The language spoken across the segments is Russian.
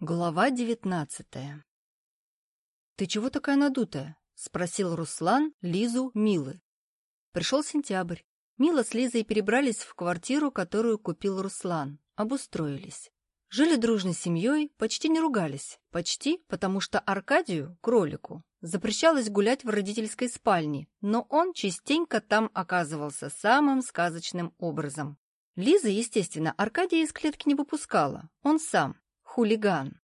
Глава девятнадцатая «Ты чего такая надутая?» — спросил Руслан Лизу Милы. Пришел сентябрь. Мила с Лизой перебрались в квартиру, которую купил Руслан. Обустроились. Жили дружной семьей, почти не ругались. Почти, потому что Аркадию, кролику, запрещалось гулять в родительской спальне, но он частенько там оказывался самым сказочным образом. Лиза, естественно, Аркадия из клетки не выпускала. Он сам, хулиган.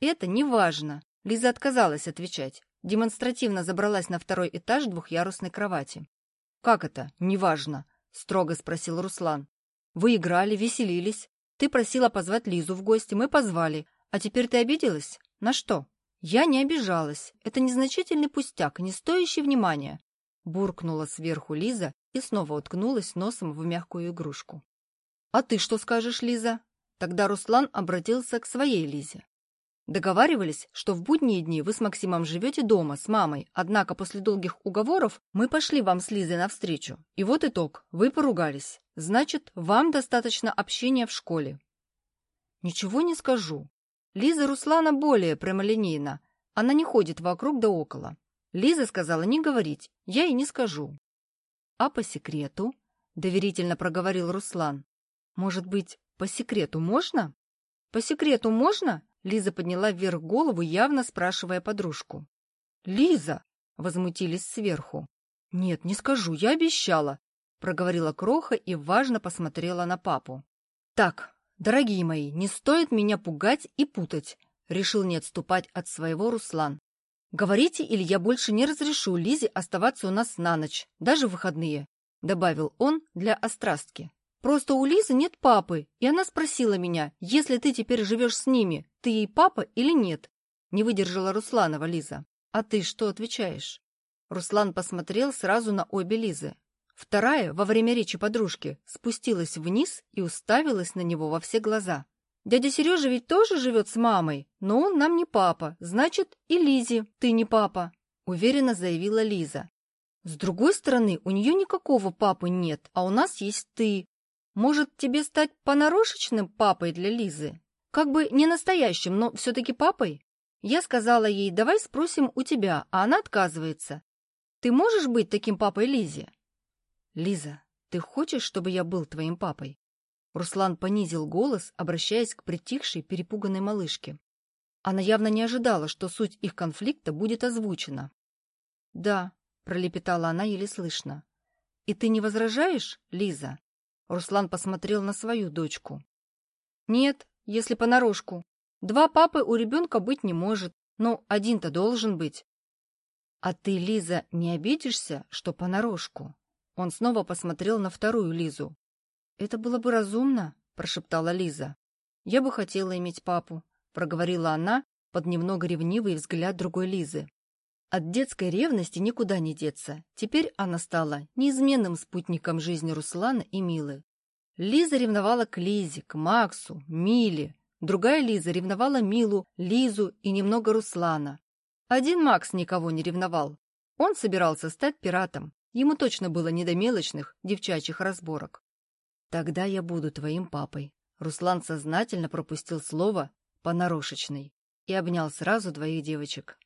Это не важно. Лиза отказалась отвечать. Демонстративно забралась на второй этаж двухъярусной кровати. «Как это? Неважно», — строго спросил Руслан. «Вы играли, веселились. Ты просила позвать Лизу в гости, мы позвали. А теперь ты обиделась? На что?» «Я не обижалась. Это незначительный пустяк, не стоящий внимания», — буркнула сверху Лиза и снова уткнулась носом в мягкую игрушку. «А ты что скажешь, Лиза?» Тогда Руслан обратился к своей Лизе. Договаривались, что в будние дни вы с Максимом живете дома с мамой, однако после долгих уговоров мы пошли вам с Лизой навстречу. И вот итог, вы поругались. Значит, вам достаточно общения в школе. Ничего не скажу. Лиза Руслана более прямолинейна. Она не ходит вокруг да около. Лиза сказала не говорить, я и не скажу. А по секрету, доверительно проговорил Руслан, может быть, по секрету можно? По секрету можно? Лиза подняла вверх голову, явно спрашивая подружку. Лиза! Возмутились сверху. Нет, не скажу, я обещала, проговорила Кроха и важно посмотрела на папу. Так, дорогие мои, не стоит меня пугать и путать, решил не отступать от своего Руслан. Говорите, или я больше не разрешу Лизе оставаться у нас на ночь, даже в выходные, добавил он для острастки. Просто у Лизы нет папы, и она спросила меня, если ты теперь живешь с ними, ты ей папа или нет? Не выдержала Русланова Лиза. А ты что отвечаешь? Руслан посмотрел сразу на обе Лизы. Вторая, во время речи подружки, спустилась вниз и уставилась на него во все глаза. «Дядя Сережа ведь тоже живет с мамой, но он нам не папа, значит, и Лизе ты не папа», — уверенно заявила Лиза. «С другой стороны, у нее никакого папы нет, а у нас есть ты, может, тебе стать понарошечным папой для Лизы? Как бы не настоящим, но все-таки папой? Я сказала ей, давай спросим у тебя, а она отказывается. Ты можешь быть таким папой Лизе? Лиза, ты хочешь, чтобы я был твоим папой? Руслан понизил голос, обращаясь к притихшей, перепуганной малышке. Она явно не ожидала, что суть их конфликта будет озвучена. «Да», — пролепетала она еле слышно. «И ты не возражаешь, Лиза?» Руслан посмотрел на свою дочку. «Нет, если понарошку. Два папы у ребенка быть не может, но один-то должен быть». «А ты, Лиза, не обидишься, что понарошку?» Он снова посмотрел на вторую Лизу. «Это было бы разумно», — прошептала Лиза. «Я бы хотела иметь папу», — проговорила она под немного ревнивый взгляд другой Лизы. От детской ревности никуда не деться. Теперь она стала неизменным спутником жизни Руслана и Милы. Лиза ревновала к Лизе, к Максу, Миле. Другая Лиза ревновала Милу, Лизу и немного Руслана. Один Макс никого не ревновал. Он собирался стать пиратом. Ему точно было не до мелочных девчачьих разборок. «Тогда я буду твоим папой». Руслан сознательно пропустил слово «понарошечный» и обнял сразу двоих девочек.